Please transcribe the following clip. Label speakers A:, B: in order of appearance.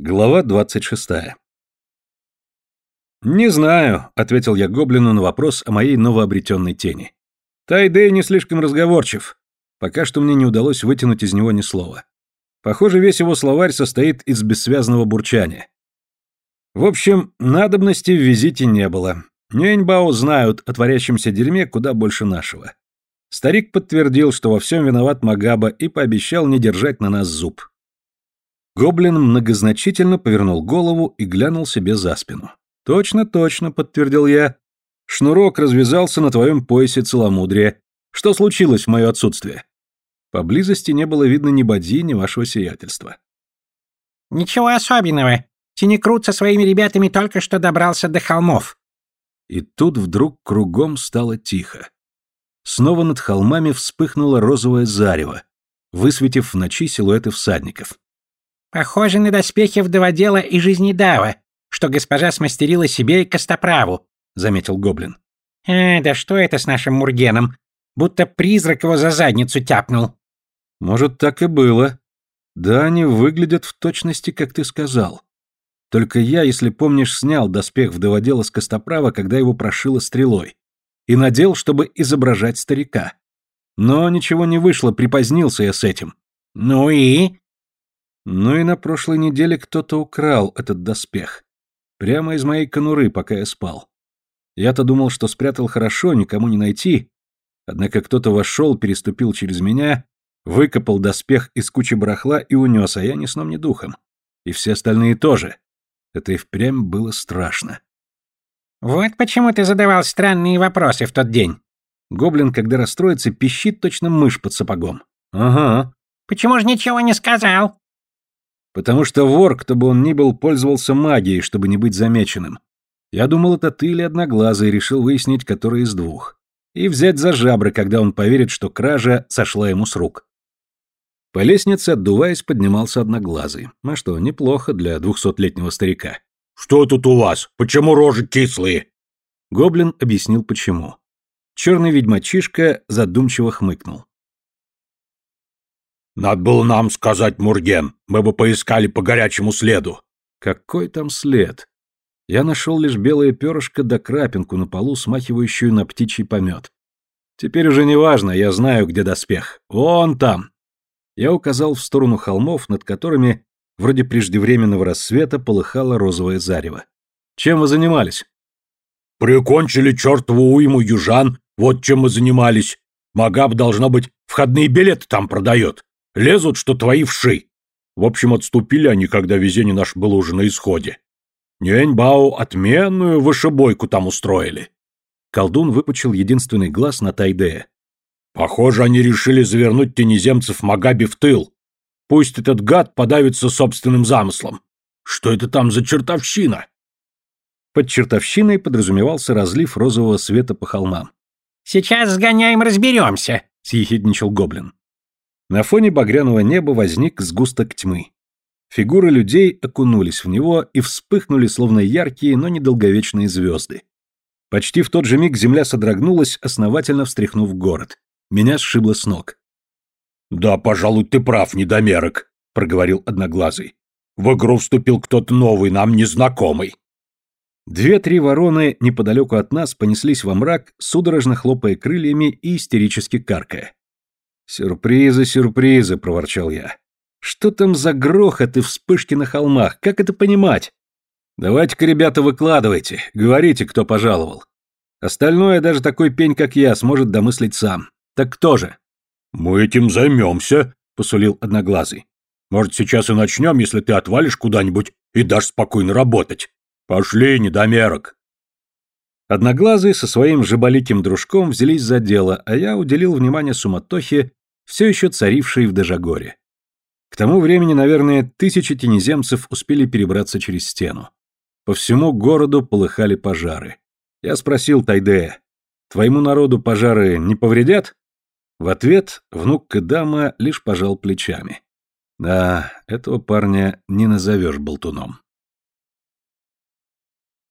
A: Глава двадцать шестая. «Не знаю», — ответил я гоблину на вопрос о моей новообретенной тени. Тайдей не слишком разговорчив. Пока что мне не удалось вытянуть из него ни слова. Похоже, весь его словарь состоит из бессвязного бурчания. В общем, надобности в визите не было. Нюэньбао знают о творящемся дерьме куда больше нашего. Старик подтвердил, что во всем виноват Магаба и пообещал не держать на нас зуб. Гоблин многозначительно повернул голову и глянул себе за спину. «Точно, точно», — подтвердил я. «Шнурок развязался на твоем поясе целомудрия. Что случилось в мое отсутствие?» Поблизости не было видно ни боди, ни вашего сиятельства.
B: «Ничего особенного. Тинекрут со своими ребятами только что добрался до холмов».
A: И тут вдруг кругом стало тихо. Снова над холмами вспыхнуло розовое зарево, высветив в ночи силуэты всадников.
B: Похоже на доспехи вдоводела и жизнедава, что госпожа смастерила себе и костоправу, заметил гоблин. Э, да что это с нашим Мургеном? Будто призрак его за задницу тяпнул.
A: Может, так и было. Да, они выглядят в точности, как ты сказал. Только я, если помнишь, снял доспех вдоводела с костоправа, когда его прошило стрелой, и надел, чтобы изображать старика. Но ничего не вышло, припозднился я с этим.
B: Ну и?
A: Ну и на прошлой неделе кто-то украл этот доспех. Прямо из моей конуры, пока я спал. Я-то думал, что спрятал хорошо, никому не найти. Однако кто-то вошел, переступил через меня, выкопал доспех из кучи барахла и унес, а я ни сном, ни духом. И все остальные тоже. Это и впрямь было страшно.
B: «Вот почему ты задавал странные вопросы в тот день».
A: Гоблин, когда расстроится, пищит точно мышь под сапогом.
B: «Ага». «Почему же ничего не сказал?»
A: Потому что вор, кто бы он ни был, пользовался магией, чтобы не быть замеченным. Я думал, это ты или Одноглазый, решил выяснить, который из двух. И взять за жабры, когда он поверит, что кража сошла ему с рук. По лестнице, отдуваясь, поднимался Одноглазый. А что, неплохо для двухсотлетнего старика.
C: «Что тут у вас? Почему рожи кислые?»
A: Гоблин объяснил, почему. Черный ведьмачишка задумчиво хмыкнул.
C: Надо было нам сказать, Мурген. Мы бы поискали по горячему следу.
A: Какой там след? Я нашел лишь белое перышко да крапинку на полу, смахивающую на птичий помет. Теперь уже не важно, я знаю, где доспех. Вон там. Я указал в сторону холмов, над которыми, вроде преждевременного рассвета, полыхало розовое зарево. Чем вы занимались?
C: Прикончили чертову уйму южан, вот чем мы занимались. Магаб, должно быть, входные билеты там продает. Лезут, что твои вши. В общем, отступили они, когда везение наше было уже на исходе. Нюэньбао отменную вышибойку там устроили.
A: Колдун выпучил единственный глаз на Тайдея.
C: Похоже, они решили завернуть тенеземцев Магаби в тыл. Пусть этот гад подавится собственным замыслом. Что это там за чертовщина?
A: Под чертовщиной подразумевался разлив розового света по холмам.
B: «Сейчас сгоняем, разберемся», —
A: съехидничал гоблин. На фоне багряного неба возник сгусток тьмы. Фигуры людей окунулись в него и вспыхнули, словно яркие, но недолговечные звезды. Почти в тот же миг земля содрогнулась, основательно встряхнув город. Меня сшибло с ног.
C: «Да, пожалуй, ты прав, недомерок», — проговорил Одноглазый. «В игру вступил кто-то новый, нам незнакомый».
A: Две-три вороны неподалеку от нас понеслись во мрак, судорожно хлопая крыльями и истерически каркая. «Сюрпризы, сюрпризы», — проворчал я. «Что там за грохот и вспышки на холмах? Как это понимать? Давайте-ка, ребята, выкладывайте, говорите, кто пожаловал. Остальное даже такой пень, как я, сможет домыслить сам. Так кто же?»
C: «Мы этим займемся», — посулил Одноглазый. «Может, сейчас и начнем, если ты отвалишь куда-нибудь и дашь спокойно работать. Пошли, недомерок».
A: Одноглазые со своим жаболиким дружком взялись за дело, а я уделил внимание суматохе, все еще царившей в Дежагоре. К тому времени, наверное, тысячи тенеземцев успели перебраться через стену. По всему городу полыхали пожары. Я спросил Тайдея, «Твоему народу пожары не повредят?» В ответ внук Кадама лишь пожал плечами. Да, этого парня не назовешь болтуном.